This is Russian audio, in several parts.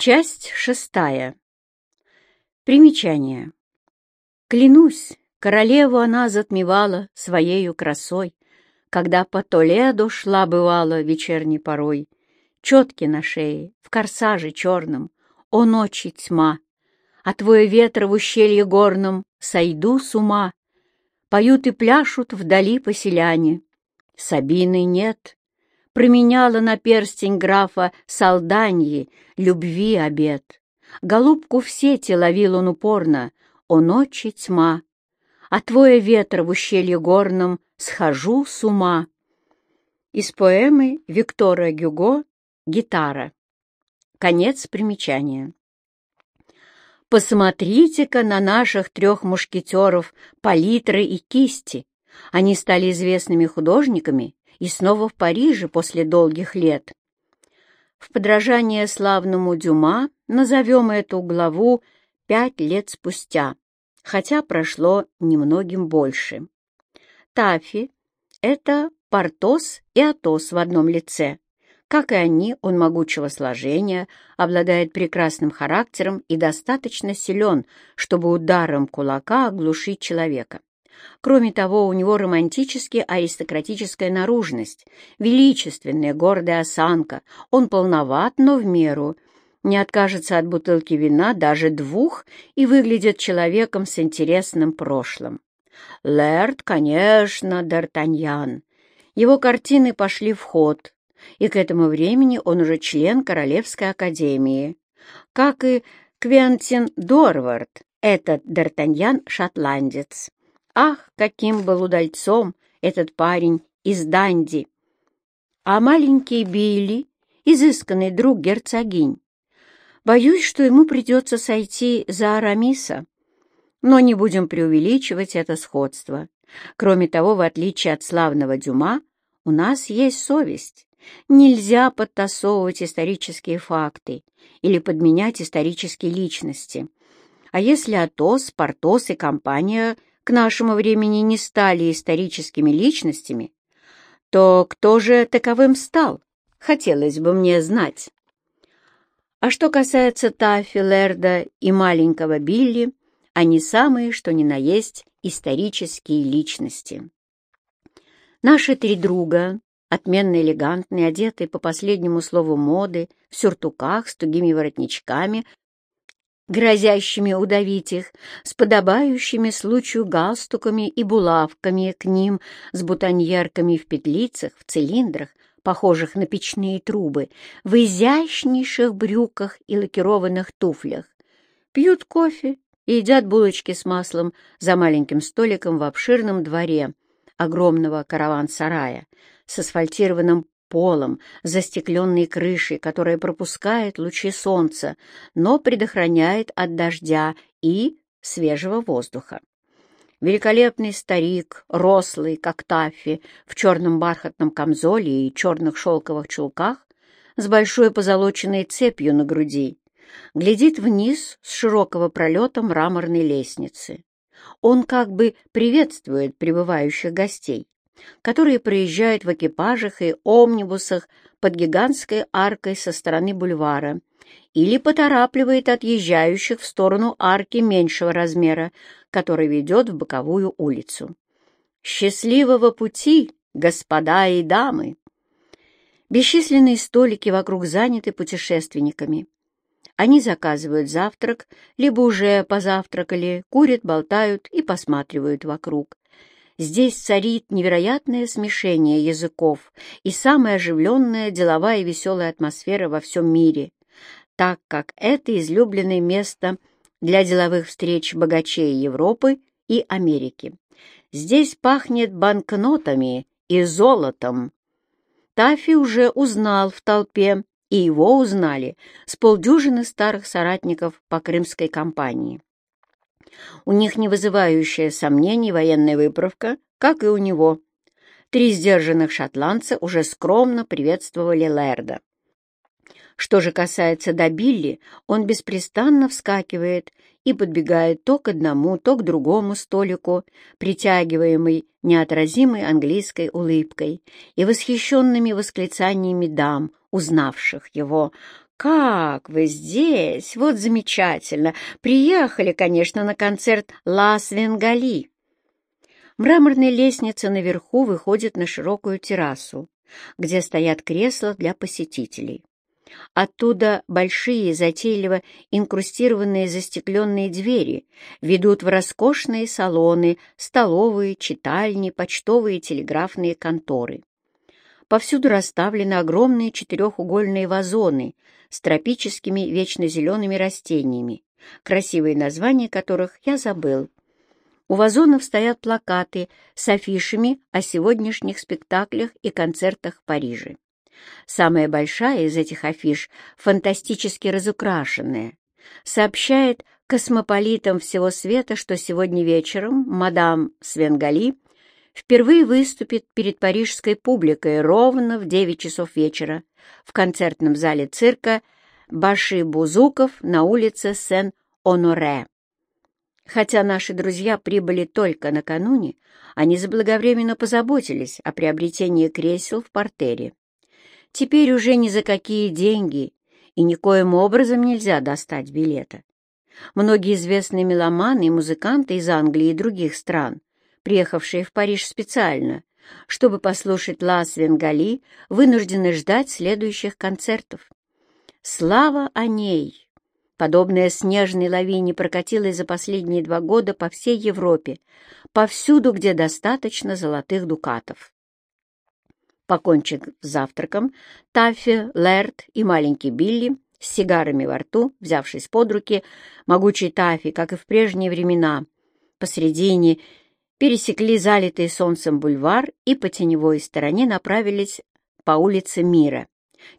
Часть шестая. Примечание. Клянусь, королеву она затмевала своею красой, когда по Толедо шла бывала вечерней порой. Четки на шее, в корсаже черном, о ночи тьма, а твой ветра в ущелье горном сойду с ума. Поют и пляшут вдали поселяне. Сабины нет, променяла на перстень графа Салданьи любви обед. Голубку в сети ловил он упорно, о ночи тьма. А твое ветра в ущелье горном схожу с ума. Из поэмы Виктора Гюго «Гитара». Конец примечания. Посмотрите-ка на наших трех мушкетеров, палитры и кисти. Они стали известными художниками и снова в Париже после долгих лет. В подражание славному Дюма назовем эту главу «Пять лет спустя», хотя прошло немногим больше. Тафи — это Портос и Атос в одном лице. Как и они, он могучего сложения, обладает прекрасным характером и достаточно силен, чтобы ударом кулака оглушить человека. Кроме того, у него романтически аристократическая наружность, величественная гордая осанка, он полноват, но в меру, не откажется от бутылки вина даже двух и выглядит человеком с интересным прошлым. Лэрд, конечно, Д'Артаньян. Его картины пошли в ход, и к этому времени он уже член Королевской академии. Как и Квентин Дорвард, этот Д'Артаньян-шотландец. Ах, каким был удальцом этот парень из Данди! А маленький Билли, изысканный друг герцогинь, боюсь, что ему придется сойти за Арамиса. Но не будем преувеличивать это сходство. Кроме того, в отличие от славного Дюма, у нас есть совесть. Нельзя подтасовывать исторические факты или подменять исторические личности. А если Атос, Портос и компания – к нашему времени не стали историческими личностями, то кто же таковым стал, хотелось бы мне знать. А что касается Таффи, Лерда и маленького Билли, они самые, что ни на есть, исторические личности. Наши три друга, отменно элегантные, одетые по последнему слову моды, в сюртуках с тугими воротничками, грозящими удавить их, с подобающими случаю галстуками и булавками к ним, с бутоньерками в петлицах, в цилиндрах, похожих на печные трубы, в изящнейших брюках и лакированных туфлях. Пьют кофе и едят булочки с маслом за маленьким столиком в обширном дворе огромного караван-сарая с асфальтированным полом, застекленной крышей, которая пропускает лучи солнца, но предохраняет от дождя и свежего воздуха. Великолепный старик, рослый, как таффи, в черном бархатном камзоле и черных шелковых чулках, с большой позолоченной цепью на груди, глядит вниз с широкого пролета мраморной лестницы. Он как бы приветствует прибывающих гостей которые проезжают в экипажах и омнибусах под гигантской аркой со стороны бульвара или поторапливает отъезжающих в сторону арки меньшего размера, который ведет в боковую улицу. «Счастливого пути, господа и дамы!» Бесчисленные столики вокруг заняты путешественниками. Они заказывают завтрак, либо уже позавтракали, курят, болтают и посматривают вокруг. Здесь царит невероятное смешение языков и самая оживленная деловая и веселая атмосфера во всем мире, так как это излюбленное место для деловых встреч богачей Европы и Америки. Здесь пахнет банкнотами и золотом. Тафи уже узнал в толпе, и его узнали, с полдюжины старых соратников по крымской кампании. У них не вызывающая сомнений военная выправка, как и у него. Три сдержанных шотландца уже скромно приветствовали Лэрда. Что же касается до Билли, он беспрестанно вскакивает и подбегает то к одному, то к другому столику, притягиваемый неотразимой английской улыбкой и восхищенными восклицаниями дам, узнавших его, как вы здесь? Вот замечательно. Приехали, конечно, на концерт «Лас Венгали». Мраморная лестница наверху выходит на широкую террасу, где стоят кресла для посетителей. Оттуда большие, затейливо инкрустированные застекленные двери ведут в роскошные салоны, столовые, читальни, почтовые телеграфные конторы. Повсюду расставлены огромные четырехугольные вазоны с тропическими вечно зелеными растениями, красивые названия которых я забыл. У вазонов стоят плакаты с афишами о сегодняшних спектаклях и концертах в Париже. Самая большая из этих афиш, фантастически разукрашенная, сообщает космополитам всего света, что сегодня вечером мадам Свенгали впервые выступит перед парижской публикой ровно в 9 часов вечера в концертном зале цирка Баши Бузуков на улице Сен-Оноре. Хотя наши друзья прибыли только накануне, они заблаговременно позаботились о приобретении кресел в портере. Теперь уже ни за какие деньги и никоим образом нельзя достать билета. Многие известные меломаны и музыканты из Англии и других стран, приехавшие в Париж специально, чтобы послушать Лас Венгали, вынуждены ждать следующих концертов. Слава о ней! Подобная снежной лавине прокатилась за последние два года по всей Европе, повсюду, где достаточно золотых дукатов. Покончив с завтраком, Таффи, Лэрт и маленький Билли с сигарами во рту, взявшись под руки, могучий Таффи, как и в прежние времена, посредине пересекли залитый солнцем бульвар и по теневой стороне направились по улице Мира,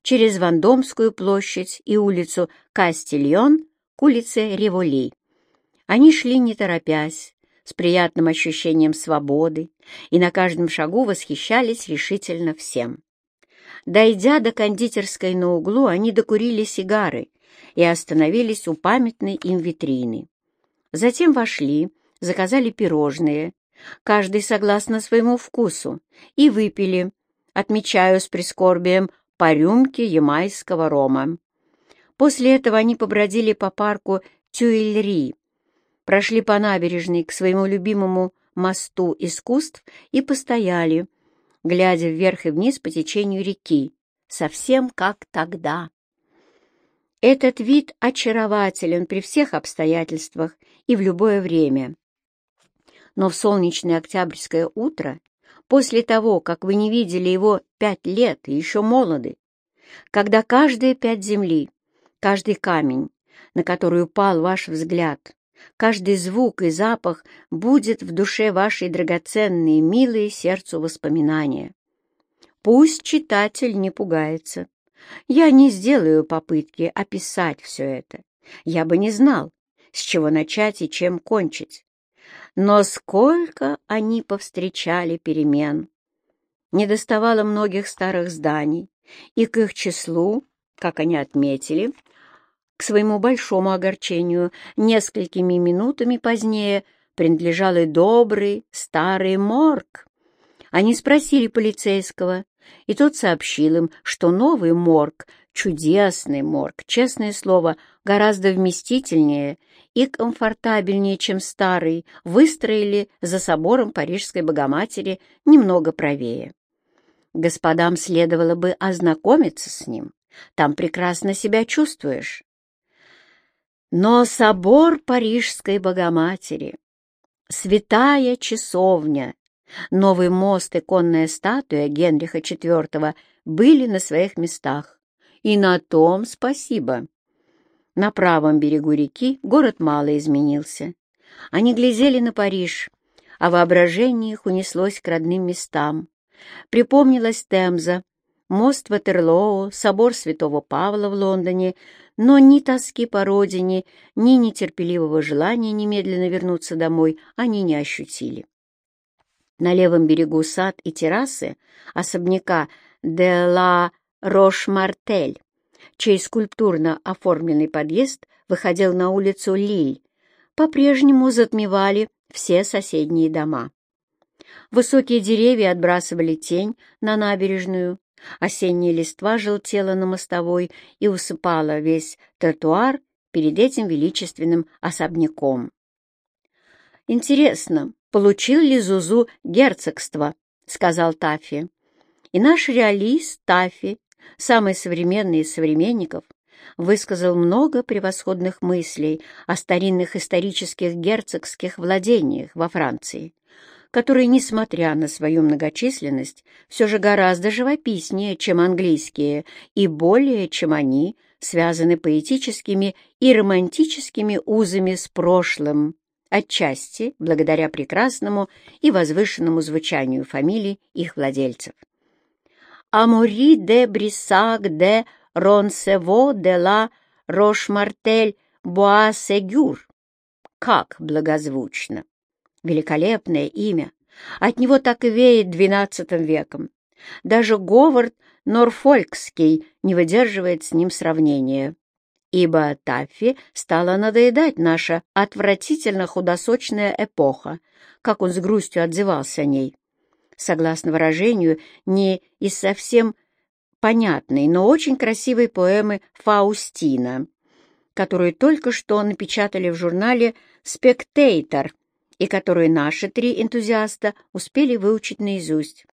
через Вандомскую площадь и улицу Кастильон к улице Револи. Они шли не торопясь, с приятным ощущением свободы и на каждом шагу восхищались решительно всем. Дойдя до кондитерской на углу, они докурили сигары и остановились у памятной им витрины. Затем вошли, заказали пирожные, каждый согласно своему вкусу, и выпили, отмечаю с прискорбием, по рюмке ямайского рома. После этого они побродили по парку Тюильри, прошли по набережной к своему любимому мосту искусств и постояли, глядя вверх и вниз по течению реки, совсем как тогда. Этот вид очарователен при всех обстоятельствах и в любое время. Но в солнечное октябрьское утро, после того, как вы не видели его пять лет и еще молоды, когда каждая пять земли, каждый камень, на который упал ваш взгляд, Каждый звук и запах будет в душе вашей драгоценные, милые сердцу воспоминания. Пусть читатель не пугается. Я не сделаю попытки описать все это. Я бы не знал, с чего начать и чем кончить. Но сколько они повстречали перемен! Не доставало многих старых зданий, и к их числу, как они отметили, к своему большому огорчению, несколькими минутами позднее принадлежал и добрый старый морг. Они спросили полицейского, и тот сообщил им, что новый морг, чудесный морг, честное слово, гораздо вместительнее и комфортабельнее, чем старый, выстроили за собором Парижской Богоматери немного правее. Господам следовало бы ознакомиться с ним. Там прекрасно себя чувствуешь. Но собор Парижской Богоматери, святая часовня, новый мост и конная статуя Генриха IV были на своих местах, и на том спасибо. На правом берегу реки город мало изменился. Они глядели на Париж, а воображение их унеслось к родным местам. Припомнилась Темза, мост Ватерлоу, собор Святого Павла в Лондоне, но ни тоски по родине, ни нетерпеливого желания немедленно вернуться домой они не ощутили. На левом берегу сад и террасы особняка де ла Рош-Мартель, чей скульптурно оформленный подъезд выходил на улицу Лиль, по-прежнему затмевали все соседние дома. Высокие деревья отбрасывали тень на набережную, Осенняя листва желтела на мостовой и усыпала весь тротуар перед этим величественным особняком. «Интересно, получил ли Зузу герцогство?» — сказал Таффи. И наш реалист Таффи, самый современный из современников, высказал много превосходных мыслей о старинных исторических герцогских владениях во Франции, которые, несмотря на свою многочисленность, все же гораздо живописнее, чем английские, и более, чем они, связаны поэтическими и романтическими узами с прошлым, отчасти благодаря прекрасному и возвышенному звучанию фамилий их владельцев. Амури де Брисак де Ронсево де ла Рошмартель Буасегюр. Как благозвучно! Великолепное имя. От него так и веет двенадцатым веком. Даже Говард Норфолкский не выдерживает с ним сравнения. Ибо Таффи стала надоедать наша отвратительно худосочная эпоха, как он с грустью отзывался о ней. Согласно выражению, не из совсем понятной, но очень красивой поэмы «Фаустина», которую только что напечатали в журнале «Спектейтор» и которую наши три энтузиаста успели выучить наизусть.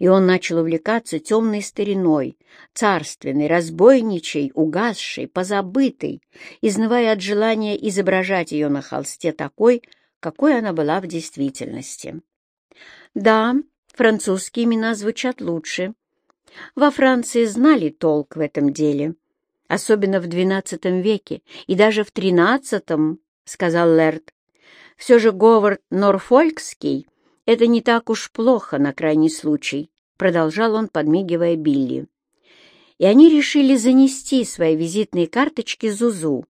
И он начал увлекаться темной стариной, царственной, разбойничей, угасшей, позабытой, изнывая от желания изображать ее на холсте такой, какой она была в действительности. Да, французские имена звучат лучше. Во Франции знали толк в этом деле, особенно в XII веке и даже в XIII, — сказал Лерт. Все же Говард Норфолкский — это не так уж плохо на крайний случай, продолжал он, подмигивая Билли. И они решили занести свои визитные карточки Зузу,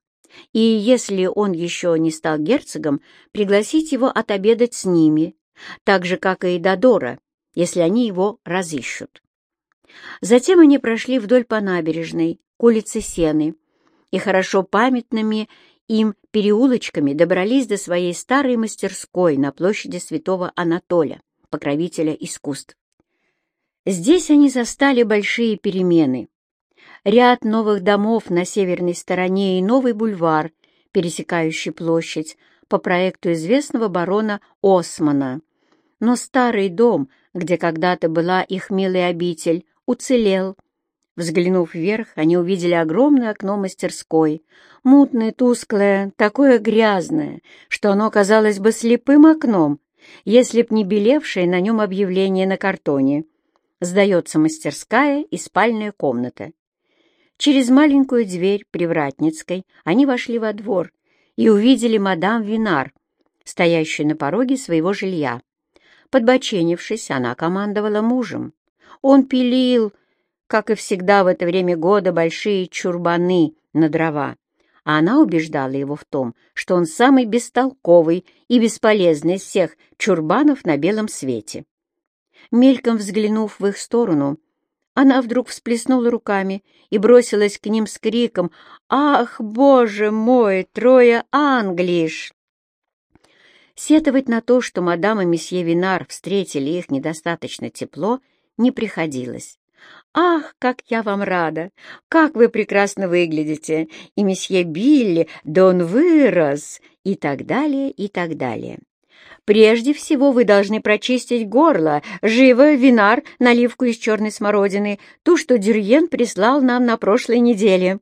и, если он еще не стал герцогом, пригласить его отобедать с ними, так же, как и Додора, если они его разыщут. Затем они прошли вдоль по набережной, к улице Сены, и хорошо памятными им переулочками добрались до своей старой мастерской на площади святого Анатоля, покровителя искусств. Здесь они застали большие перемены. Ряд новых домов на северной стороне и новый бульвар, пересекающий площадь, по проекту известного барона Османа. Но старый дом, где когда-то была их милая обитель, уцелел, Взглянув вверх, они увидели огромное окно мастерской, мутное, тусклое, такое грязное, что оно казалось бы слепым окном, если б не белевшее на нем объявление на картоне. Сдается мастерская и спальная комната. Через маленькую дверь Привратницкой они вошли во двор и увидели мадам Винар, стоящую на пороге своего жилья. Подбоченившись, она командовала мужем. Он пилил, как и всегда в это время года, большие чурбаны на дрова, а она убеждала его в том, что он самый бестолковый и бесполезный из всех чурбанов на белом свете. Мельком взглянув в их сторону, она вдруг всплеснула руками и бросилась к ним с криком «Ах, боже мой, трое англиш!» Сетовать на то, что мадам и месье Винар встретили их недостаточно тепло, не приходилось. «Ах, как я вам рада! Как вы прекрасно выглядите! И месье Билли, да он вырос!» И так далее, и так далее. «Прежде всего вы должны прочистить горло. Живо, винар, наливку из черной смородины, ту, что Дюрьен прислал нам на прошлой неделе».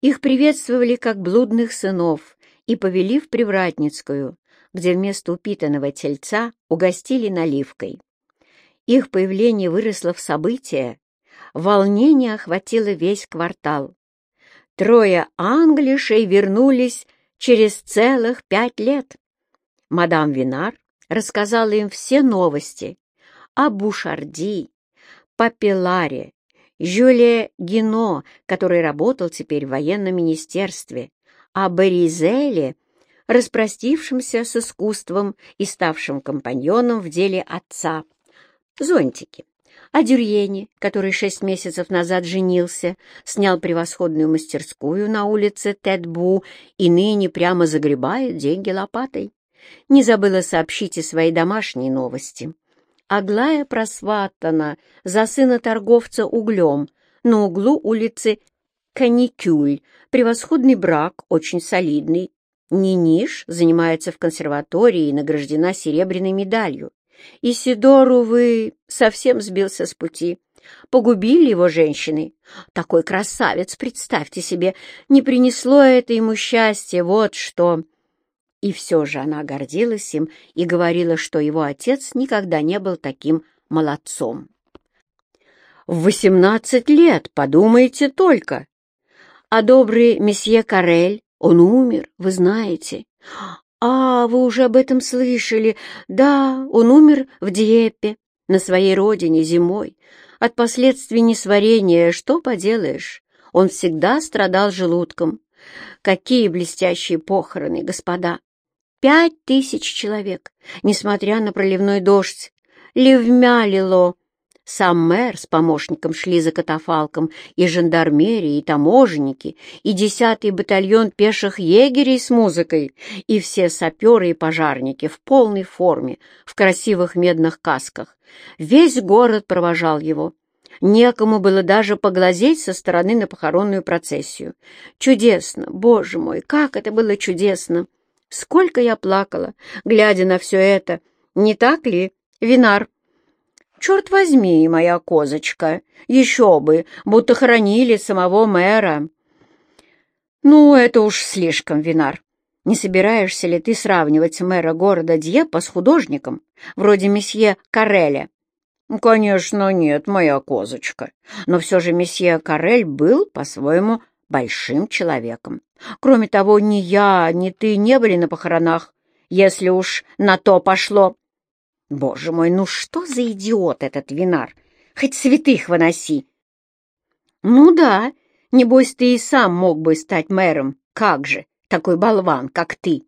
Их приветствовали как блудных сынов и повели в Привратницкую, где вместо упитанного тельца угостили наливкой. Их появление выросло в событие, волнение охватило весь квартал. Трое англишей вернулись через целых пять лет. Мадам Винар рассказала им все новости о Бушарди, Папеларе, Жюле Гино, который работал теперь в военном министерстве, о Боризеле, распростившемся с искусством и ставшим компаньоном в деле отца. Зонтики о Дюрьене, который шесть месяцев назад женился, снял превосходную мастерскую на улице Тедбу и ныне прямо загребает деньги лопатой. Не забыла сообщить и свои домашние новости. Аглая просватана за сына торговца углем на углу улицы Каникюль. Превосходный брак, очень солидный. Ниниш занимается в консерватории и награждена серебряной медалью. Исидор, увы, совсем сбился с пути. Погубили его женщины. Такой красавец, представьте себе, не принесло это ему счастья, вот что. И все же она гордилась им и говорила, что его отец никогда не был таким молодцом. В восемнадцать лет, подумайте только. А добрый месье Карель, он умер, вы знаете. А, вы уже об этом слышали. Да, он умер в Диеппе, на своей родине зимой. От последствий несварения, что поделаешь, он всегда страдал желудком. Какие блестящие похороны, господа! Пять тысяч человек, несмотря на проливной дождь. Ливмя лило. Сам мэр с помощником шли за катафалком, и жандармерия, и таможенники, и десятый батальон пеших егерей с музыкой, и все саперы и пожарники в полной форме, в красивых медных касках. Весь город провожал его. Некому было даже поглазеть со стороны на похоронную процессию. Чудесно, боже мой, как это было чудесно! Сколько я плакала, глядя на все это, не так ли, Винар? Черт возьми, моя козочка, еще бы, будто хоронили самого мэра. Ну, это уж слишком, Винар. Не собираешься ли ты сравнивать мэра города Дьепа с художником, вроде месье Кареля? «Конечно, нет, моя козочка. Но все же месье Карель был, по-своему, большим человеком. Кроме того, ни я, ни ты не были на похоронах, если уж на то пошло. Боже мой, ну что за идиот этот винар? Хоть святых выноси. Ну да, небось ты и сам мог бы стать мэром. Как же, такой болван, как ты.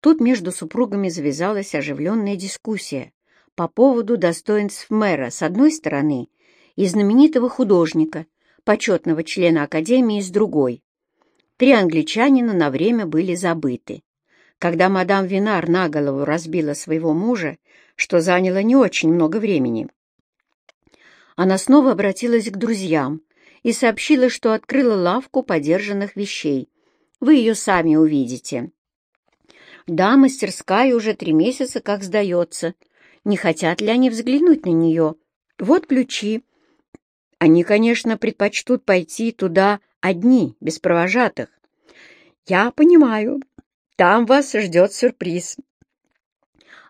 Тут между супругами завязалась оживленная дискуссия по поводу достоинств мэра с одной стороны и знаменитого художника, почетного члена Академии с другой. Три англичанина на время были забыты. Когда мадам Винар на голову разбила своего мужа, что заняло не очень много времени, она снова обратилась к друзьям и сообщила, что открыла лавку подержанных вещей. Вы ее сами увидите. Да, мастерская уже три месяца как сдается. Не хотят ли они взглянуть на нее? Вот ключи. Они, конечно, предпочтут пойти туда одни, без провожатых. Я понимаю, там вас ждет сюрприз.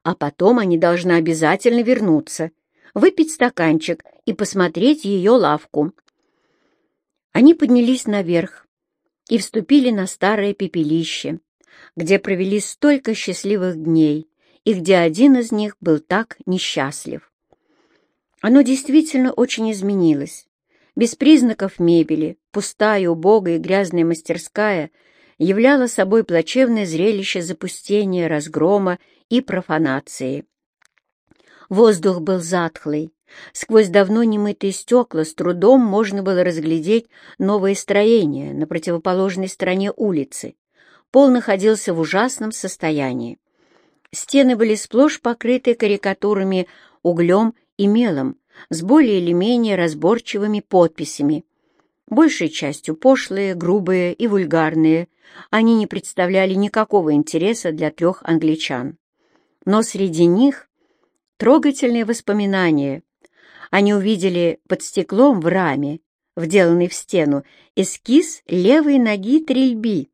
А потом они должны обязательно вернуться, выпить стаканчик и посмотреть ее лавку. Они поднялись наверх и вступили на старое пепелище, где провели столько счастливых дней и где один из них был так несчастлив. Оно действительно очень изменилось. Без признаков мебели, пустая, убогая и грязная мастерская являла собой плачевное зрелище запустения, разгрома и профанации. Воздух был затхлый. Сквозь давно немытые стекла с трудом можно было разглядеть новое строение на противоположной стороне улицы. Пол находился в ужасном состоянии. Стены были сплошь покрыты карикатурами углем и мелом с более или менее разборчивыми подписями. Большей частью пошлые, грубые и вульгарные, они не представляли никакого интереса для трех англичан. Но среди них трогательные воспоминания. Они увидели под стеклом в раме, вделанный в стену, эскиз левой ноги трельби,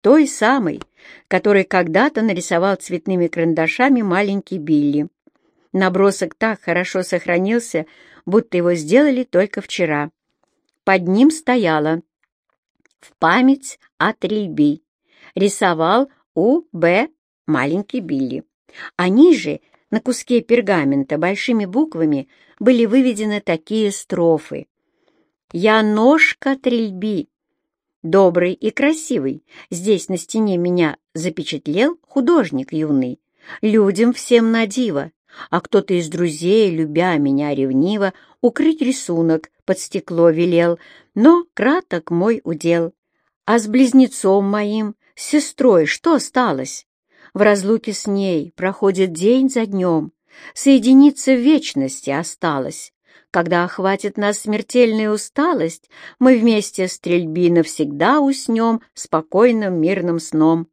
той самой, которой когда-то нарисовал цветными карандашами маленький Билли. Набросок так хорошо сохранился, будто его сделали только вчера. Под ним стояло «В память о Трильби». Рисовал У. Б. маленький Билли. А ниже, на куске пергамента, большими буквами были выведены такие строфы. «Я ножка Трильби, добрый и красивый, здесь на стене меня запечатлел художник юный, людям всем на диво, а кто-то из друзей, любя меня ревниво, укрыть рисунок под стекло велел, но краток мой удел. А с близнецом моим, с сестрой, что осталось? В разлуке с ней проходит день за днем, соединиться в вечности осталось. Когда охватит нас смертельная усталость, мы вместе стрельби навсегда уснем спокойным мирным сном.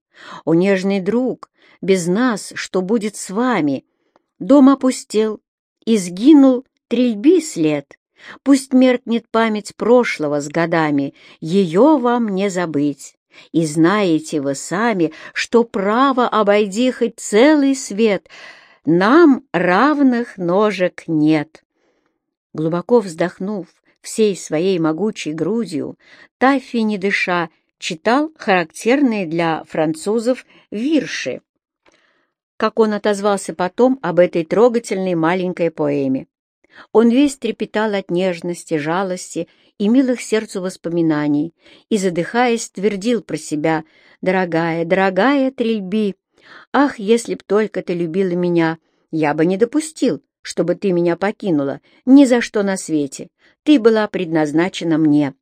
О, нежный друг, без нас что будет с вами? Дом опустел, и сгинул трельби след. Пусть меркнет память прошлого с годами, ее вам не забыть. И знаете вы сами, что право обойди хоть целый свет, нам равных ножек нет. Глубоко вздохнув всей своей могучей грудью, Таффи, не дыша, читал характерные для французов вирши. Как он отозвался потом об этой трогательной маленькой поэме. Он весь трепетал от нежности, жалости и милых сердцу воспоминаний, и, задыхаясь, твердил про себя «Дорогая, дорогая Трильби, ах, если б только ты любила меня, я бы не допустил, чтобы ты меня покинула, ни за что на свете, ты была предназначена мне».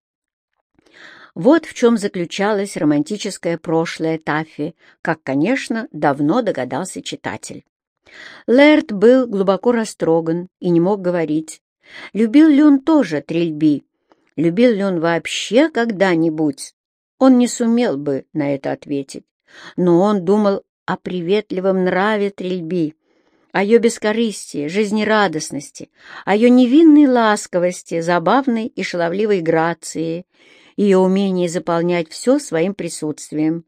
Вот в чем заключалось романтическое прошлое Таффи, как, конечно, давно догадался читатель. Лэрд был глубоко растроган и не мог говорить. Любил ли он тоже Трильби? Любил ли он вообще когда-нибудь? Он не сумел бы на это ответить. Но он думал о приветливом нраве Трильби, о ее бескорыстии, жизнерадостности, о ее невинной ласковости, забавной и шаловливой грации, ее умении заполнять все своим присутствием.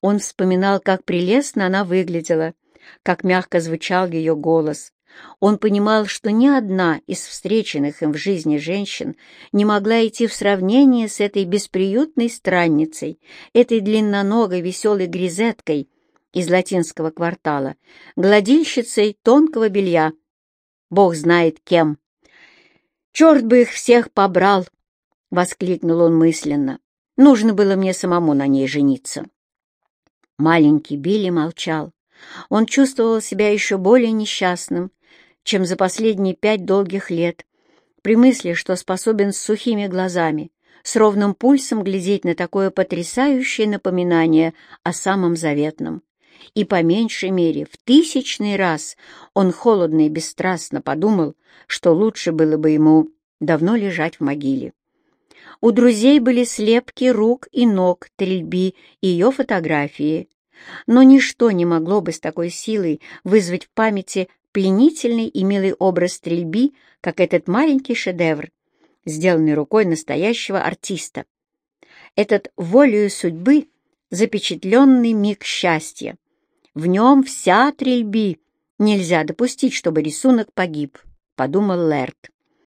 Он вспоминал, как прелестно она выглядела, как мягко звучал ее голос. Он понимал, что ни одна из встреченных им в жизни женщин не могла идти в сравнение с этой бесприютной странницей, этой длинноногой веселой грезеткой из латинского квартала, гладильщицей тонкого белья. Бог знает кем. «Черт бы их всех побрал!» — воскликнул он мысленно. «Нужно было мне самому на ней жениться». Маленький Билли молчал. Он чувствовал себя еще более несчастным, чем за последние пять долгих лет, при мысли, что способен с сухими глазами, с ровным пульсом глядеть на такое потрясающее напоминание о самом заветном. И по меньшей мере в тысячный раз он холодно и бесстрастно подумал, что лучше было бы ему давно лежать в могиле. У друзей были слепки рук и ног Трильби и ее фотографии, но ничто не могло бы с такой силой вызвать в памяти пленительный и милый образ стрельби, как этот маленький шедевр, сделанный рукой настоящего артиста. Этот волею судьбы запечатленный миг счастья. В нем вся трельби. Нельзя допустить, чтобы рисунок погиб, подумал Лерт.